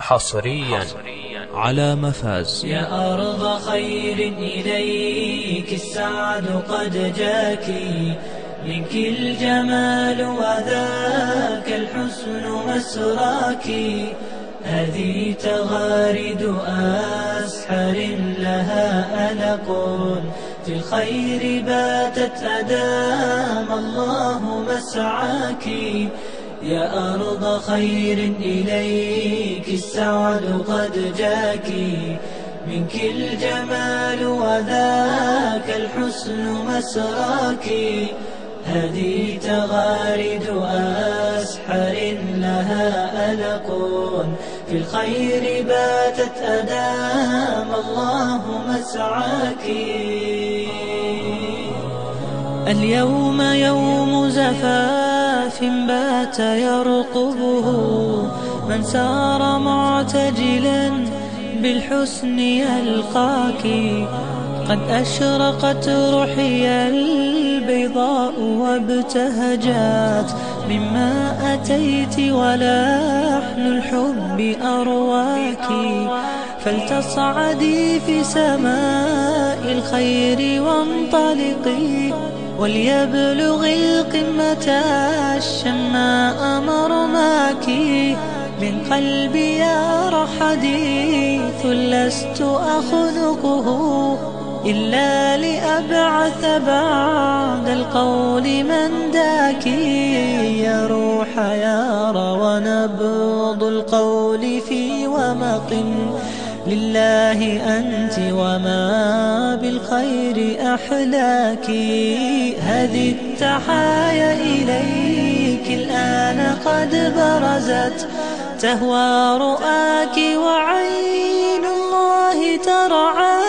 حصريا. على مفاز. يا أرض خير إليك السعد قد جاك. منك الجمال وذاك الحسن مسراك. هذه تغارد أسحر لها ألق. في الخير باتت أدام الله مسعاك. يا أرض خير إليك السعد قد جاك منك الجمال وذاك الحسن مسراك. هذه تغارد أسحر لها ألق. في الخير باتت أدام الله مسعاك. اليوم يوم زفاف بات يرقبه من سار معتجلا بالحسن يلقاك. قد أشرقت روحي البيضاء وابتهجت. مما أتيت ولحن الحب أرواك. فلتصعدي في سماء الخير وانطلقي وليبلغ القمة الشماء مرماك. من قلبي يرى حديث لست أخنقه إلا لأبعث بعد القول من ذاك يا روح يارى ونبض القول في ومق لله أنت وما بالخير أحلاك هذه التحايا إليك الآن قد برزت تهوى رؤاك وعين الله ترعاك